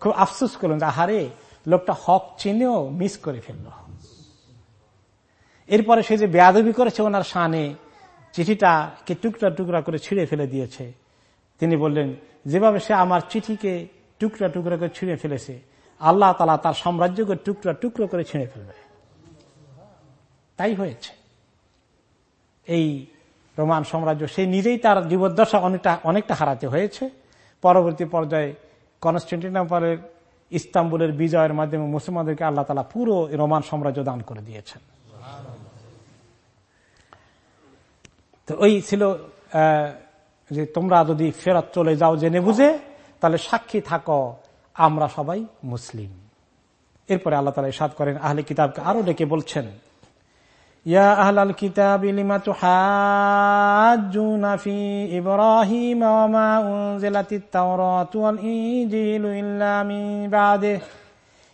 খুব আফসুস করলেন আহারে, লোকটা হক চিনেও মিস করে ফেলল। এরপরে সে যে বেয়াদবি করেছে ওনার সানে চিঠিটাকে টুকরা টুকরা করে ছিঁড়ে ফেলে দিয়েছে। তিনি বললেন, যেভাবে সে আমার চিঠিকে টুকরা টুকরা করে ছিঁড়ে ফেলেছে, আল্লাহ তালা তার সাম্রাজ্যকে টুকরা টুকরো করে ছিঁড়ে ফেলবে। তাই হয়েছে। এই রোমান সাম্রাজ্য, সে নিজেই তার জীবদ্দশা অনেকটা অনেকটা হারাতে হয়েছে। পরবর্তী পর্যায়ে কনস্টেন্টিনোপলের, ইস্তাম্বুলের বিজয়ের মাধ্যমে মুসলমানদেরকে আল্লাহ তালা পুরো রোমান সাম্রাজ্য দান করে দিয়েছেন। তো ওই ছিল যে তোমরা যদি ফেরত চলে যাও জেনে বুঝে, তাহলে সাক্ষী থাকো, আমরা সবাই মুসলিম। এরপরে আল্লাহ তালা ইসাদ করেন, আহলে কিতাবকে আরও ডেকে বলছেন ইয়া কিতাব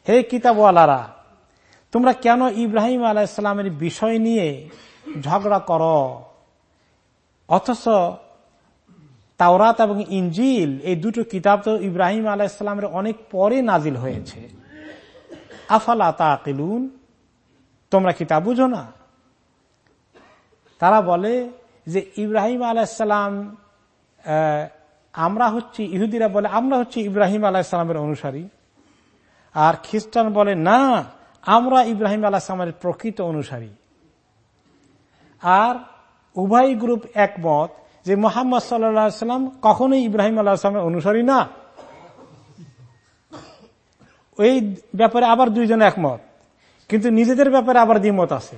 হে কিতাবওয়ালারা, তোমরা কেন ইব্রাহিম আলাইহিস বিষয় নিয়ে ঝগড়া করো? অথচ তাওরাত এবং ইঞ্জিল এই দুটো কিতাব তো ইব্রাহিম আলাইসালামের অনেক পরে নাজিল হয়েছে। আফালা তাকিলুন? তোমরা কিতাব বুঝো না? তারা বলে যে ইব্রাহিম আলাইসালাম আমরা হচ্ছি, ইহুদিরা বলে, আমরা হচ্ছি ইব্রাহিম আলাহিসামের অনুসারী। আর খ্রিস্টান বলে, না, আমরা ইব্রাহিম আলাহিসামের প্রকৃত অনুসারী। আর উভয় গ্রুপ একমত যে মোহাম্মদ সাল্লাম কখনোই ইব্রাহিম আল্লাহামের অনুসারী না। ওই ব্যাপারে আবার দুইজন একমত, কিন্তু নিজেদের ব্যাপারে আবার দ্বিমত আছে।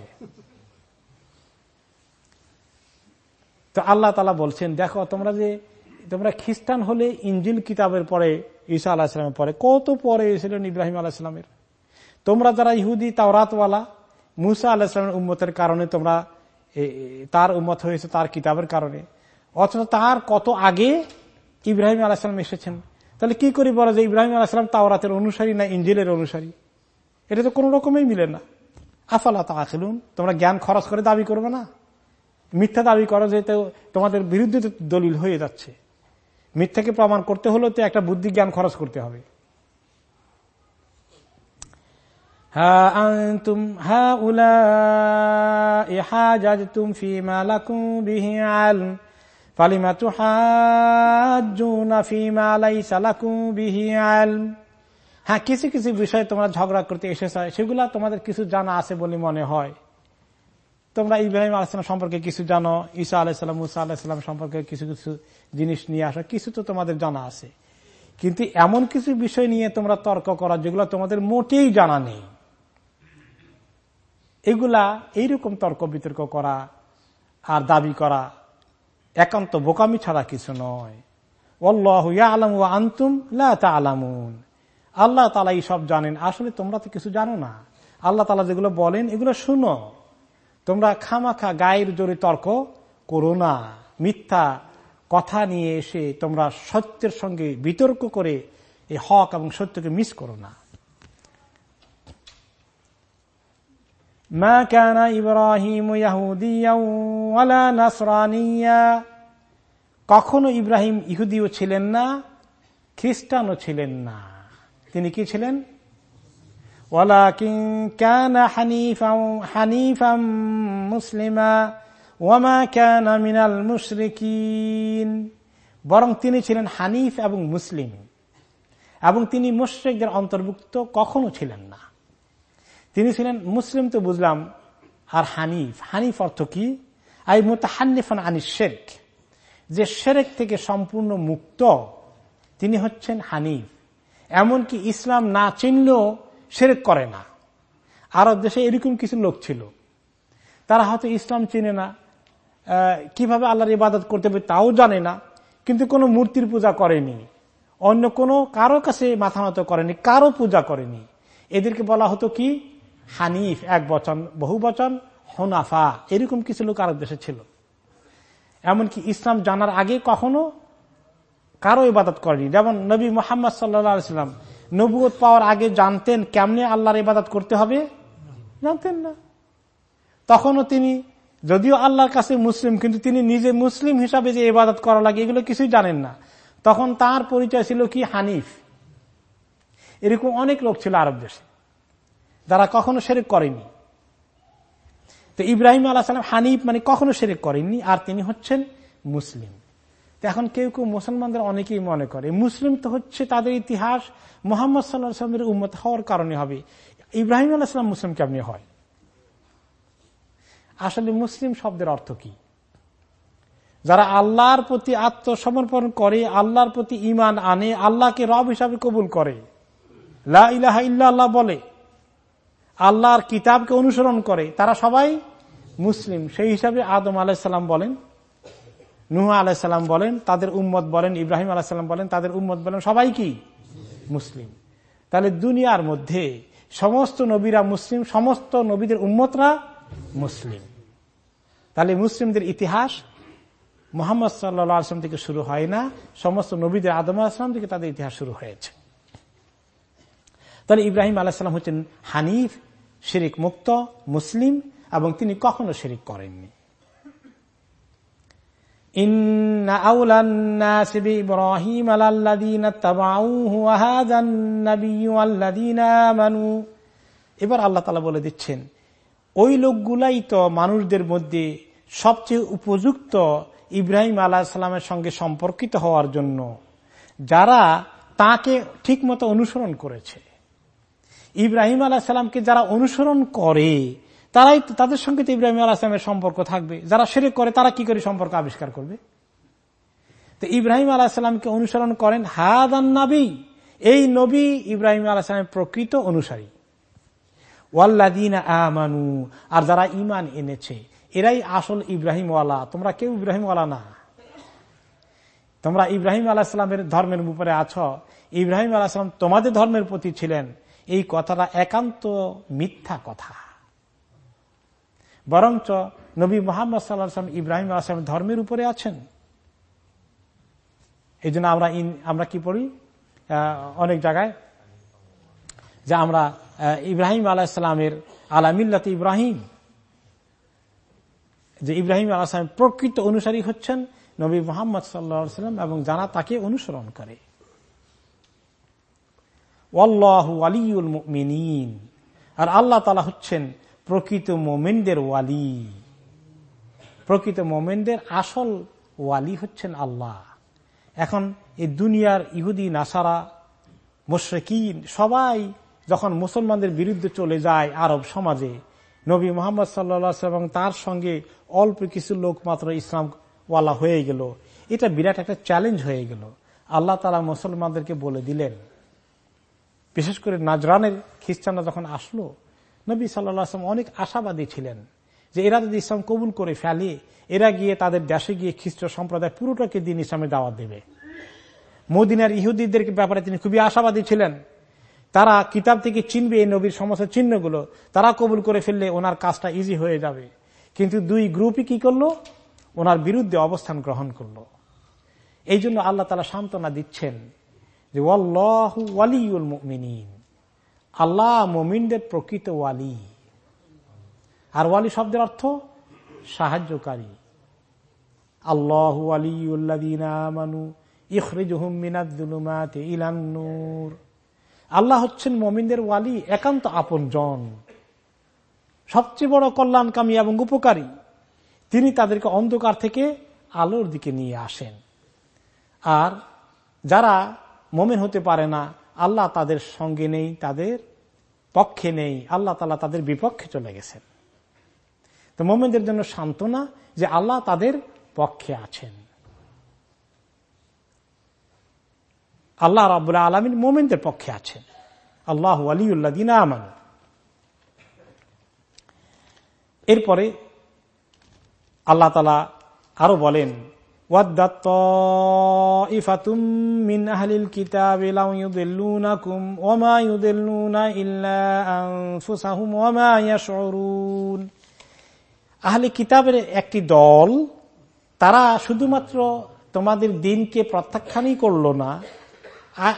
তো আল্লাহ তালা বলছেন, দেখো, তোমরা যে, তোমরা খ্রিস্টান হলে ইঞ্জিল কিতাবের পরে ঈসা আলাহিসামের পরে কত পরে এসেছিলেন ইব্রাহিম আলাহিসামের তোমরা যারা ইহুদি, তাওরাতওয়ালা, মুসা আলাহিসামের উম্মতের কারণে তোমরা তার উম্মত হয়েছে তার কিতাবের কারণে। অথচ তার কত আগে ইব্রাহিম আলাহিসাম এসেছেন? তাহলে কি করি বলা যে ইব্রাহিম আলাহিসাম তাওরাতের অনুসারী না ইঞ্জিলের অনুসারী? এটা তো কোন রকমই মিলে না। আফালা তা তোমরা জ্ঞান খরচ করে দাবি করবে না? মিথ্যা দাবি করা যে তোমাদের বিরুদ্ধে দলিল হয়ে যাচ্ছে। মিথ্যাকে প্রমাণ করতে হলেও তো একটা বুদ্ধি জ্ঞান খরচ করতে হবে। হ্যাঁ কিছু কিছু বিষয়ে তোমরা ঝগড়া করতে এসেছ, সেগুলা তোমাদের কিছু জানা আছে বলে মনে হয়। তোমরা ইব্রাহিম আলাইসালাম সম্পর্কে কিছু জানো, ঈসা আলাইসালাম মুসা আলাহিসাম সম্পর্কে কিছু কিছু জিনিস নিয়ে আসো, কিছু তো তোমাদের জানা আছে। কিন্তু এমন কিছু বিষয় নিয়ে তোমরা তর্ক করা যেগুলো তোমাদের মোটেই জানা নেই। এগুলা এইরকম তর্ক বিতর্ক করা আর দাবি করা একান্ত বোকামি ছাড়া কিছু নয়। আলম আন্তুম আলামুন আল্লাহ তালা এই সব জানেন। আসলে তোমরা তো কিছু জানো না। আল্লাহ তালা যেগুলো বলেন, এগুলো শুনো। তোমরা খামাখা গায়ের জোরে তর্ক করো না মিথ্যা কথা নিয়ে এসে তোমরা সত্যের সঙ্গে বিতর্ক করে এই হক এবং সত্যকে মিস করো না ما كان إبراهيم يهوديا ولا نصرانيا কখনো ইব্রাহিম ইহুদিও ছিলেন না খ্রিস্টানও ছিলেন না তিনি কি ছিলেন ওয়ালাকিন কানা হানিফাম হানিফাম মুসলিমা, ওয়ামা কানা মিনাল মুশরিকিন। বরং তিনি ছিলেন হানিফ এবং মুসলিম। এবং তিনি মুশ্রিকদের অন্তর্ভুক্ত কখনো ছিলেন না। তিনি ছিলেন মুসলিম তো বুঝলাম, আর হানিফ। হানিফ অর্থ কি? আই হানিফান আনি শেখ যে শেরেক থেকে সম্পূর্ণ মুক্ত, তিনি হচ্ছেন হানিফ। এমনকি ইসলাম না চিনলেও সেরেক করে না। আরব দেশে এরকম কিছু লোক ছিল। তারা হয়তো ইসলাম চিনে না কীভাবে আল্লাহর ইবাদত করতে হবে তাও জানে না, কিন্তু কোনো মূর্তির পূজা করেনি। অন্য কোনো কারও কাছে মাথা নত করেনি, কারও পূজা করেনি। এদেরকে বলা হতো কি? হানিফ, এক বচন, বহু বচন, হনাফা, এরকম কিছু লোক আরব দেশে ছিল। এমনকি ইসলাম জানার আগে কখনো কারও ইবাদত করেনি। যেমন নবী মোহাম্মদ সাল্লাম নবুয় পাওয়ার আগে জানতেন কেমনে আল্লাহর ইবাদত করতে হবে? জানতেন না। তখনও তিনি, যদিও আল্লাহর কাছে মুসলিম, কিন্তু তিনি নিজে মুসলিম হিসাবে যে ইবাদত করা লাগে, এগুলো কিছুই জানেন না। তখন তার পরিচয় ছিল কি? হানিফ। এরকম অনেক লোক ছিল আরব দেশে, যারা কখনো সেরেক করেনি। তো ইব্রাহিম আল্লাহ সালাম হানিফ মানে কখনো সেরেক করেননি, আর তিনি হচ্ছেন মুসলিম। এখন কেউ কেউ মুসলমানদের অনেকেই মনে করে। মুসলিম তো হচ্ছে তাদের ইতিহাস মোহাম্মদ সাল্লাহামের উম্মত হওয়ার কারণে হবে। ইব্রাহিম আল্লাহ মুসলিম কেমনি হয়? আসলে মুসলিম শব্দের অর্থ কি? যারা আল্লাহর প্রতি আত্মসমর্পণ করে, আল্লাহর প্রতি ইমান আনে, আল্লাহকে রব হিসাবে কবুল করে। লা ইলাহা ইল্লা আল্লাহ বলে। আল্লাহর কিতাবকে অনুসরণ করে। তারা সবাই মুসলিম। সেই হিসাবে আদম আলাহিসাল্লাম বলেন নুহ আলাহিসাল্লাম বলেন, তাদের উম্মত বলেন, ইব্রাহিম আলাহিসাল্লাম বলেন, তাদের উম্মত বলেন, সবাই কি? মুসলিম। তাহলে দুনিয়ার মধ্যে সমস্ত নবীরা মুসলিম, সমস্ত নবীদের উম্মতরা মুসলিম। তাহলে মুসলিমদের ইতিহাস মোহাম্মদ সাল্লা আসলাম থেকে শুরু হয় না, সমস্ত নবীদের আদম আসলাম থেকে তাদের ইতিহাস শুরু হয়েছে। তাহলে ইব্রাহিম আলাহিসাম হচ্ছেন হানিফ, শিরিক মুক্ত, মুসলিম, এবং তিনি কখনো শিরিক করেননি। এবার আল্লাহ বলে দিচ্ছেন, ওই লোকগুলাই তো মানুষদের মধ্যে সবচেয়ে উপযুক্ত ইব্রাহিম আলাহ সাল্লামের সঙ্গে সম্পর্কিত হওয়ার জন্য, যারা তাকে ঠিকমতো অনুসরণ করেছে। ইব্রাহিম আলাহ সাল্লামকে যারা অনুসরণ করে তারাই তাদের সঙ্গে তো ইব্রাহিম আলাহ সালামের সম্পর্ক থাকবে। যারা সেরে করে, তারা কি করে সম্পর্ক আবিষ্কার করবে? তো ইব্রাহিম আলাহ সাল্লামকে অনুসরণ করেন, হাদান নাবি এই নবী ইব্রাহিম আলাহ প্রকৃত অনুসারী। আমানু, আর যারা ইমান এনেছে, এরাই আসল ইব্রাহিমওয়ালা। তোমরা কেউ ইব্রাহিমওয়ালা না। তোমরা ইব্রাহিম আলাহিসামের ধর্মের উপরে আছো। ইব্রাহিম আলাহিসাম তোমাদের ধর্মের প্রতি ছিলেন। এই কথাটা একান্ত মিথ্যা কথা। বরঞ্চ নবী মোহাম্মদ সাল্লাহাম ইব্রাহিম আলাহাম ধর্মের উপরে আছেন। এই জন্য আমরা আমরা কি পড়ি? অনেক জায়গায় যে আমরা ইব্রাহিম আলাহিসামের আলামিল্লাত ইব্রাহিম, যে ইব্রাহিম আলাহাম প্রকৃত অনুসারী হচ্ছেন নবী মোহাম্মদ সাল্লাম এবং যারা তাকে অনুসরণ করে। আর আল্লাহ তালা হচ্ছেন প্রকৃত মোমেনদের ওয়ালি। প্রকৃত মোমেনদের আসল ওয়ালি হচ্ছেন আল্লাহ। এখন এই দুনিয়ার ইহুদি, নাসারা, মুশ্রেকিন সবাই যখন মুসলমানদের বিরুদ্ধে চলে যায় আরব সমাজে, নবী মোহাম্মদ সাল্লা এবং তার সঙ্গে অল্প কিছু লোক মাত্র ইসলাম ওয়ালা হয়ে গেল। এটা বিরাট একটা চ্যালেঞ্জ হয়ে গেল। আল্লাহ তালা মুসলমানদেরকে বলে দিলেন। বিশেষ করে নাজরানের খ্রিস্টানরা যখন আসলো নবী সাল্লাম অনেক আশাবাদী ছিলেন যে এরা যদি ইসলাম কবুল করে ফেলে, এরা গিয়ে তাদের দেশে গিয়ে খ্রিস্ট সম্প্রদায় পুরোটাকে দিন ইসলামের দাওয়াত দেবে। মদিনার ইহুদিদের ব্যাপারে তিনি খুবই আশাবাদী ছিলেন। তারা কিতাব থেকে চিনবে এই নবীর সমস্ত চিহ্নগুলো। তারা কবুল করে ফেললে ওনার কাজটা ইজি হয়ে যাবে। কিন্তু দুই গ্রুপই কি করল? ওনার বিরুদ্ধে অবস্থান গ্রহণ করল। এই জন্য আল্লাহ তালা সান্ত্বনা দিচ্ছেন যে, ওয়াল্লাহ ওয়ালিউল মিনীন আল্লাহ মমিনদের প্রকৃত ওয়ালি। আর ওয়ালি শব্দের অর্থ সাহায্যকারী। আল্লাহ মিনাদুলুমাতে ইলান্নুর আল্লাহ হচ্ছেন মমিনদের ওয়ালি, একান্ত আপন জন সবচেয়ে বড় কল্যাণকামী এবং উপকারী, তিনি তাদেরকে অন্ধকার থেকে আলোর দিকে নিয়ে আসেন। আর যারা মমিন হতে পারে না আল্লাহ তাদের সঙ্গে নেই, তাদের পক্ষে নেই, আল্লাহ তালা তাদের বিপক্ষে চলে গেছেন। তো মোমেনদের জন্য সান্ত্বনা যে আল্লাহ তাদের পক্ষে আছেন। আল্লাহ রাবুল্লাহ আলমিন মোমেনদের পক্ষে আছেন। আল্লাহ আলিউল্লাদিন আমান। এরপরে আল্লাহ তালা আরও বলেন আহলে কিতাবের একটি দল, তারা শুধুমাত্র তোমাদের দিনকে প্রত্যাখ্যানই করল না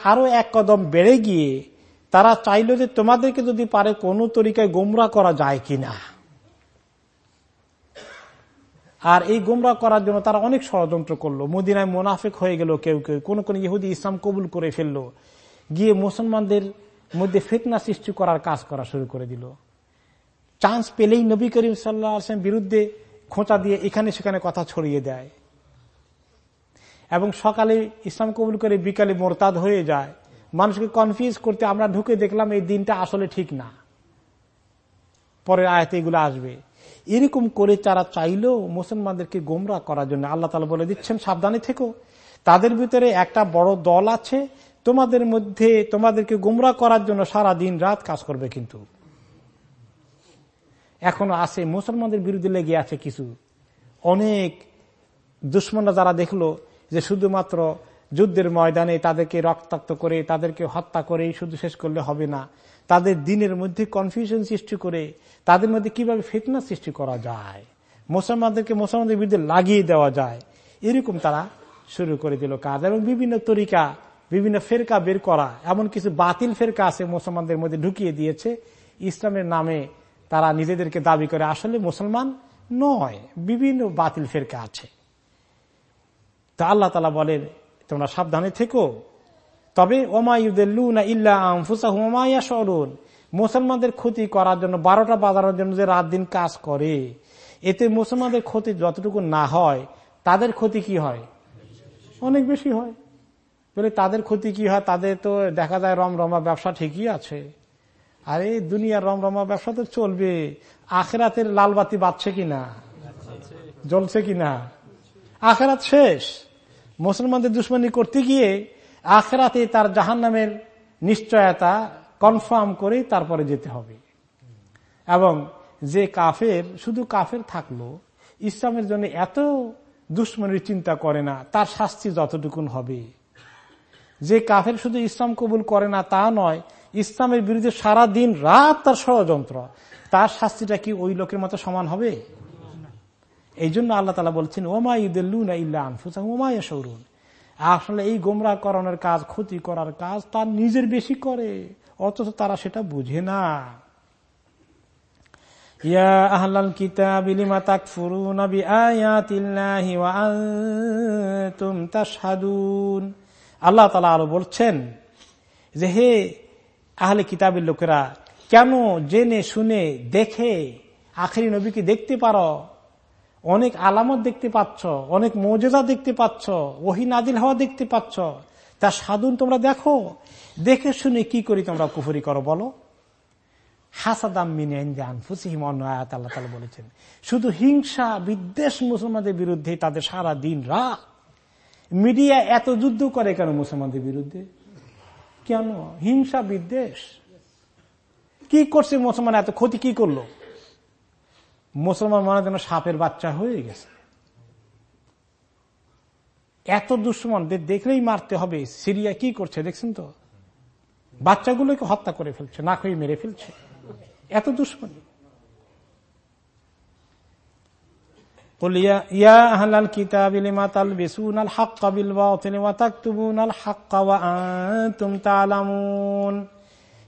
আরও এক কদম বেড়ে গিয়ে তারা চাইল যে তোমাদেরকে যদি পারে কোনো তরিকায় গোমরা করা যায় কিনা। আর এই গোমরা করার জন্য তারা অনেক ষড়যন্ত্র করল। মদিনায় মোনাফেক হয়ে গেল কেউ কেউ। কোন কোন ইহুদি ইসলাম কবুল করে ফেলল। গিয়ে মুসলমানদের মধ্যে ফেতনা সৃষ্টি করার কাজ করা শুরু করে দিল। চান্স পেলেই নবী করিম সাল্লা বিরুদ্ধে খোঁচা দিয়ে এখানে সেখানে কথা ছড়িয়ে দেয়। এবং সকালে ইসলাম কবুল করে বিকালে মোরতাদ হয়ে যায়। মানুষকে কনফিউজ করতে আমরা ঢুকে দেখলাম এই দিনটা আসলে ঠিক না। পরের আয়তে এগুলো আসবে। এরকম করে তারা চাইলেও মুসলমানদেরকে গোমরা করার জন্য আল্লাহ তালা বলে দিচ্ছেন, সাবধানে থেকো। তাদের ভিতরে একটা বড় দল আছে, তোমাদের মধ্যে তোমাদেরকে গোমরা করার জন্য সারা দিন রাত কাজ করবে কিন্তু। এখনও আছে, মুসলমানদের বিরুদ্ধে লেগে আছে কিছু। অনেক দুশ্মনরা যারা দেখল যে শুধুমাত্র যুদ্ধের ময়দানে তাদেরকে রক্তাক্ত করে, তাদেরকে হত্যা করে, শুধু শেষ করলে হবে না। তাদের দিনের মধ্যে কনফিউশন সৃষ্টি করে তাদের মধ্যে কীভাবে ফিটনেস সৃষ্টি করা যায়, মুসলমানদেরকে মুসলমানদের বিরুদ্ধে লাগিয়ে দেওয়া যায়, এরকম তারা শুরু করে দিল কাজ এবং বিভিন্ন তরিকা, বিভিন্ন ফেরকা বের করা, এমন কিছু বাতিল ফেরকা আছে মুসলমানদের মধ্যে ঢুকিয়ে দিয়েছে। ইসলামের নামে তারা নিজেদেরকে দাবি করে আসলে মুসলমান নয়, বিভিন্ন বাতিল ফেরকা আছে। তা আল্লাহ তালা বলেন, তোমরা সাবধানে থেকো। তবে মুসলমানদের ক্ষতি করার জন্য, বারোটা বাজারের জন্য যে রাত দিন কাজ করে, এতে মুসলমানদের ক্ষতি যতটুকু না হয়, তাদের ক্ষতি কি হয়? অনেক বেশি হয়। বলে তাদের ক্ষতি কি হয়? তাদের তো দেখা যায় রমরমা ব্যবসা ঠিকই আছে। আরে, দুনিয়ার রমরমা ব্যবসা তো চলবে। আখেরাতের লালবাতি বাঁচছে কিনা জ্বলছে কিনা আখেরাত শেষ। মুসলমানদের দুশ্মনী করতে গিয়ে আখেরাতে তার জাহান নামের নিশ্চয়তা কনফার্ম করে তারপরে যেতে হবে। এবং যে কাফের, শুধু কাফের থাকল, ইসলামের জন্য এত দুশ্মনির চিন্তা করে না, তার শাস্তি যতটুকুন হবে। যে কাফের শুধু ইসলাম কবুল করে না, তা নয়, ইসলামের বিরুদ্ধে সারা দিন রাত তার ষড়যন্ত্র। তার শাস্তিটা কি ওই লোকের মতো সমান হবে? এই জন্য আল্লাহ তালা বলছেন, ওমা ইদুল্লুন ইল্লা আনফুসা ওমায়া সৌরুন আসলে এই গোমরা করানোর কাজ, ক্ষতি করার কাজ তার নিজের বেশি করে। অথচ তারা সেটা বুঝে না। ইয়া আহলাল কিতাব, লিমা তাকফুরুনা বিআয়াতিল্লাহি ওয়া আনতুম তাশহাদুন। আল্লাহ তাআলা আরও বলছেন যে, হে আহলে কিতাবের লোকেরা, কেন জেনে শুনে দেখে আখেরি নবীকে দেখতে পারো? অনেক আলামত দেখতে পাচ্ছ, অনেক মর্যাদা দেখতে পাচ্ছ, ওহি নাদিল হওয়া দেখতে পাচ্ছ। তা সাধুন তোমরা দেখো, দেখে শুনে কি করি তোমরা কুফরি করো বলো। হাসাদাম মিনান ফুসিহিম আয়াত আল্লাহ বলেছেন, শুধু হিংসা বিদ্বেষ মুসলমানদের বিরুদ্ধে তাদের সারা দিন রাত। মিডিয়া এত যুদ্ধ করে কেন মুসলমানদের বিরুদ্ধে? কেন? হিংসা বিদ্বেষ। কি করছে মুসলমান? এত ক্ষতি কি করল? মুসলমান মনে যেন সাপের বাচ্চা হয়ে গেছে। এত দুশ্মনদের দেখলেই মারতে হবে। সিরিয়া কি করছে দেখছেন তো? বাচ্চাগুলোকে হত্যা করে ফেলছে না খেয়ে মেরে ফেলছে। এত দুশ্মনী।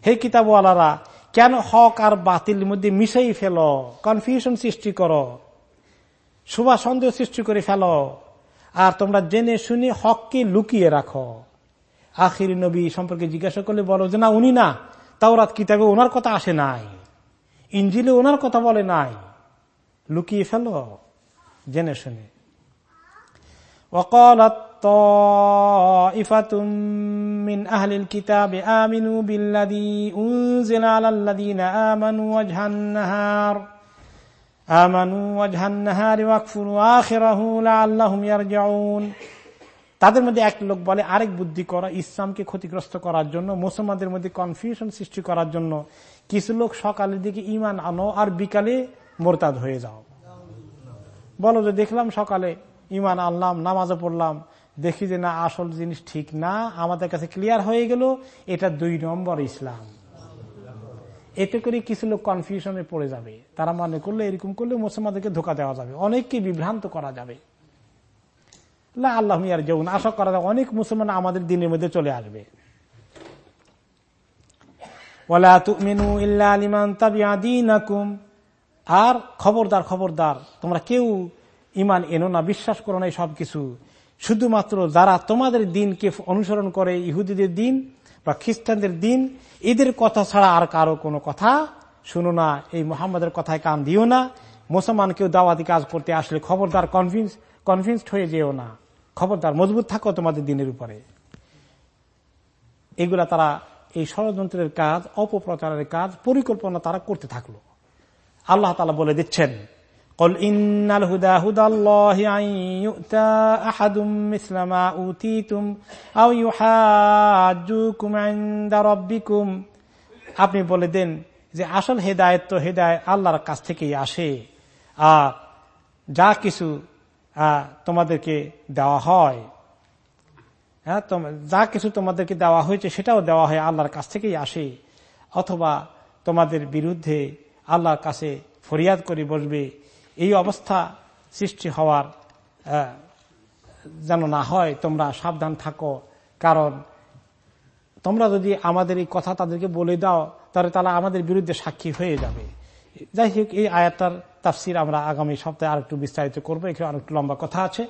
হে কিতাবওয়ালারা কেন হক আর বাতিল মধ্যে মিশাই ফেল? কনফিউশন সৃষ্টি করো। শুভা সন্দেহ সৃষ্টি করে ফেল। আর তোমরা জেনে শুনে হককে লুকিয়ে রাখো। আখির নবী সম্পর্কে জিজ্ঞাসা করলে বলো যে, না, উনি না। তাও তাওরাত কিতাবে ওনার কথা আসে নাই। ইঞ্জিলে ওনার কথা বলে নাই। লুকিয়ে ফেল, জেনে শুনে। وقالت طائفة من أهل الكتاب آمنوا بالذي أنزل على الذين آمنوا وجه النهار آمنوا وجه النهار واكفروا آخره لعلهم يرجعون তাদের মধ্যে এক লোক বলে আরেক বুদ্ধি করা ইসলামকে ক্ষতিগ্রস্ত করার জন্য মুসলমানদের মধ্যে কনফিউশন সৃষ্টি করার জন্য কিছু লোক সকালের দিকে ইমান আনো আর বিকালে মোরতাদ হয়ে যাও বলো যে দেখলাম সকালে ইমান আনলাম, নামাজে পড়লাম, দেখি যে না, আসল জিনিস ঠিক না, আমাদের কাছে ক্লিয়ার হয়ে গেল, এটা দুই নম্বর ইসলাম। এতে করে কিছু লোক কনফিউশনে পড়ে যাবে। তারা মনে করলে এরকম করলে মুসলমানদেরকে ধোকা দেওয়া যাবে। অনেককে বিভ্রান্ত করা যাবে। না আল্লাহ মিয়ার যৌন আশা করা যায় অনেক মুসলমান আমাদের দিনের মধ্যে চলে আসবে। আর খবরদার খবরদার, তোমরা কেউ ইমান এনো না, বিশ্বাস করো না সব কিছু। শুধুমাত্র যারা তোমাদের দিনকে অনুসরণ করে, ইহুদিদের দিন বা খ্রিস্টানদের দিন, এদের কথা ছাড়া আর কারও কোনো কথা শুনো না। এই মোহাম্মদের কথায় কান দিও না। মুসলমান কেউ দাওয়াতি কাজ করতে আসলে খবরদার কনভিন্স কনভিন্সড হয়ে যেও না। খবরদার, মজবুত থাকো তোমাদের দিনের উপরে। এগুলা তারা এই ষড়যন্ত্রের কাজ, অপপ্রচারের কাজ, পরিকল্পনা তারা করতে থাকল। আল্লাহ তালা বলে দিচ্ছেন قل إن الهدى هدى الله أن يؤتى أحد مثل ما أوتيتم أو يحاجوكم عند ربكم আপনি বলে দেন যে আসল হেদায়ত তো হেদায় আল্লাহর কাছ থেকেই আসে আর যা কিছু তোমাদেরকে দেওয়া হয় হ্যাঁ যা কিছু তোমাদেরকে দেওয়া হয়েছে সেটাও দেওয়া হয় আল্লাহর কাছ থেকেই আসে অথবা তোমাদের বিরুদ্ধে আল্লাহর কাছে ফরিয়াদ করে বসবে এই অবস্থা সৃষ্টি হওয়ার যেন না হয় তোমরা সাবধান থাকো। কারণ তোমরা যদি আমাদের এই কথা তাদেরকে বলে দাও, তাহলে তারা আমাদের বিরুদ্ধে সাক্ষী হয়ে যাবে। যাই হোক, এই আয়াতটার তাফসির আমরা আগামী সপ্তাহে আর একটু বিস্তারিত করব। এখানে আর একটু লম্বা কথা আছে।